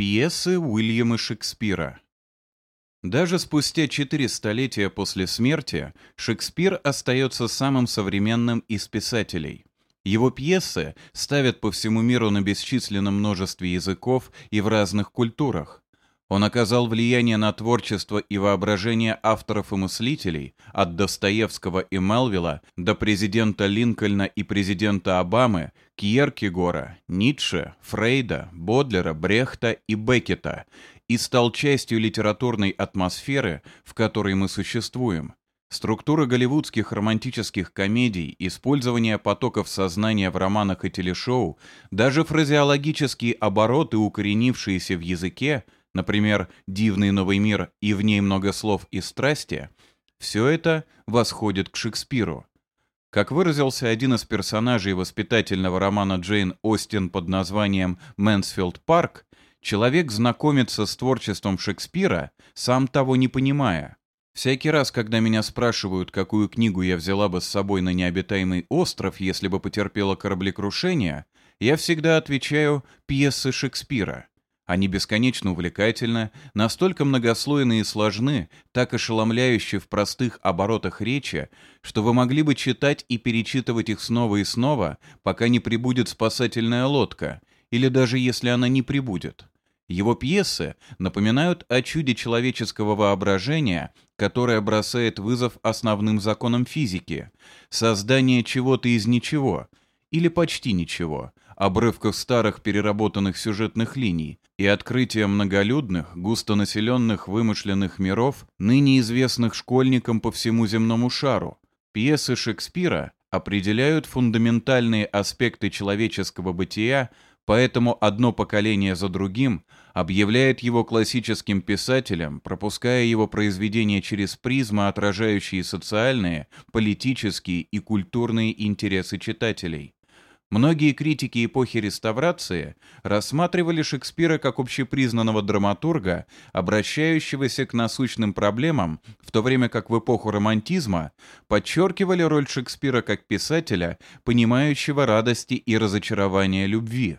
Пьесы Уильяма Шекспира Даже спустя четыре столетия после смерти Шекспир остается самым современным из писателей. Его пьесы ставят по всему миру на бесчисленном множестве языков и в разных культурах. Он оказал влияние на творчество и воображение авторов и мыслителей, от Достоевского и Мелвилла до президента Линкольна и президента Обамы, Кьеркегора, Ницше, Фрейда, Бодлера, Брехта и Беккета, и стал частью литературной атмосферы, в которой мы существуем. Структура голливудских романтических комедий, использование потоков сознания в романах и телешоу, даже фразеологические обороты, укоренившиеся в языке – например, «Дивный новый мир» и «В ней много слов и страсти», все это восходит к Шекспиру. Как выразился один из персонажей воспитательного романа Джейн Остин под названием «Мэнсфилд Парк», человек знакомится с творчеством Шекспира, сам того не понимая. Всякий раз, когда меня спрашивают, какую книгу я взяла бы с собой на необитаемый остров, если бы потерпела кораблекрушение, я всегда отвечаю «пьесы Шекспира». Они бесконечно увлекательны, настолько многослойны и сложны, так ошеломляющие в простых оборотах речи, что вы могли бы читать и перечитывать их снова и снова, пока не прибудет спасательная лодка, или даже если она не прибудет. Его пьесы напоминают о чуде человеческого воображения, которое бросает вызов основным законам физики, создание чего-то из ничего, или почти ничего, обрывков старых переработанных сюжетных линий, и открытие многолюдных, густонаселенных вымышленных миров, ныне известных школьникам по всему земному шару. Пьесы Шекспира определяют фундаментальные аспекты человеческого бытия, поэтому одно поколение за другим объявляет его классическим писателем, пропуская его произведения через призмы, отражающие социальные, политические и культурные интересы читателей. Многие критики эпохи реставрации рассматривали Шекспира как общепризнанного драматурга, обращающегося к насущным проблемам, в то время как в эпоху романтизма подчеркивали роль Шекспира как писателя, понимающего радости и разочарования любви.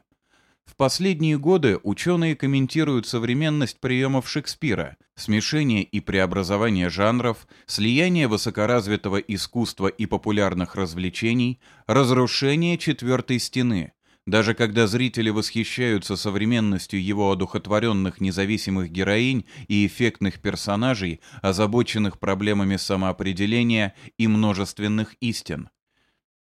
В последние годы ученые комментируют современность приемов Шекспира, смешение и преобразование жанров, слияние высокоразвитого искусства и популярных развлечений, разрушение четвертой стены. Даже когда зрители восхищаются современностью его одухотворенных независимых героинь и эффектных персонажей, озабоченных проблемами самоопределения и множественных истин.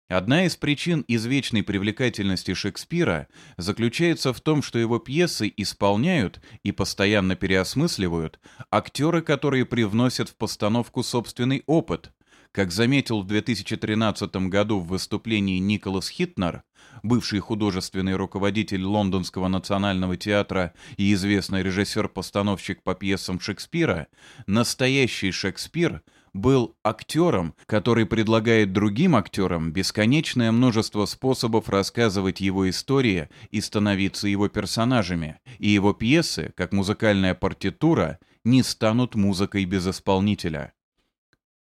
Одна из причин извечной привлекательности Шекспира заключается в том, что его пьесы исполняют и постоянно переосмысливают актеры, которые привносят в постановку собственный опыт. Как заметил в 2013 году в выступлении Николас Хитнер, бывший художественный руководитель Лондонского национального театра и известный режиссер-постановщик по пьесам Шекспира, настоящий Шекспир – был актером, который предлагает другим актерам бесконечное множество способов рассказывать его истории и становиться его персонажами, и его пьесы, как музыкальная партитура, не станут музыкой без исполнителя.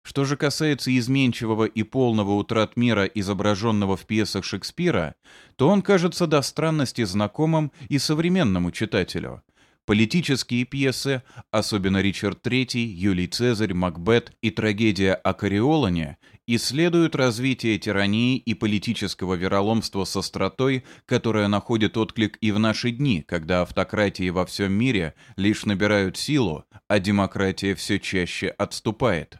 Что же касается изменчивого и полного утрат мира, изображенного в пьесах Шекспира, то он кажется до странности знакомым и современному читателю. Политические пьесы, особенно Ричард III, Юлий Цезарь, Макбет и трагедия о Кориолане, исследуют развитие тирании и политического вероломства с остротой, которая находит отклик и в наши дни, когда автократии во всем мире лишь набирают силу, а демократия все чаще отступает.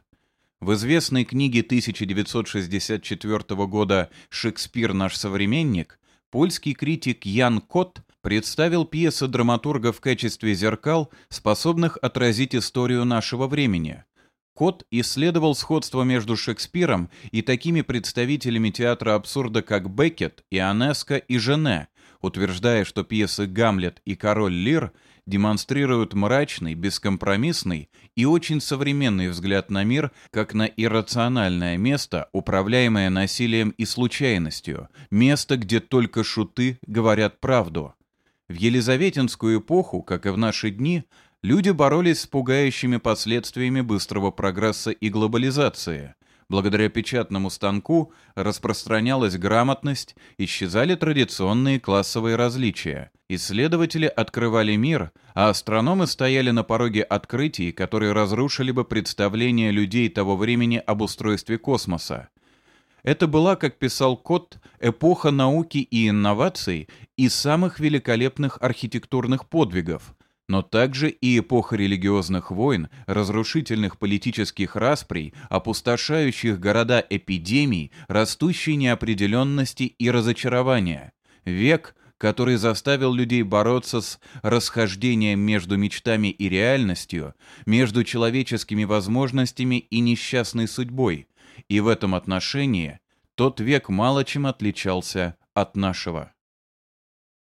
В известной книге 1964 года «Шекспир. Наш современник» польский критик Ян Кот представил пьесы драматурга в качестве зеркал, способных отразить историю нашего времени. Кот исследовал сходство между Шекспиром и такими представителями театра абсурда, как Беккет, Ионеско и Жене, утверждая, что пьесы «Гамлет» и «Король Лир» демонстрируют мрачный, бескомпромиссный и очень современный взгляд на мир как на иррациональное место, управляемое насилием и случайностью, место, где только шуты говорят правду. В Елизаветинскую эпоху, как и в наши дни, люди боролись с пугающими последствиями быстрого прогресса и глобализации. Благодаря печатному станку распространялась грамотность, исчезали традиционные классовые различия. Исследователи открывали мир, а астрономы стояли на пороге открытий, которые разрушили бы представление людей того времени об устройстве космоса. Это была, как писал Кот, эпоха науки и инноваций и самых великолепных архитектурных подвигов, но также и эпоха религиозных войн, разрушительных политических расприй, опустошающих города эпидемий, растущей неопределенности и разочарования. Век, который заставил людей бороться с расхождением между мечтами и реальностью, между человеческими возможностями и несчастной судьбой. И в этом отношении тот век мало чем отличался от нашего.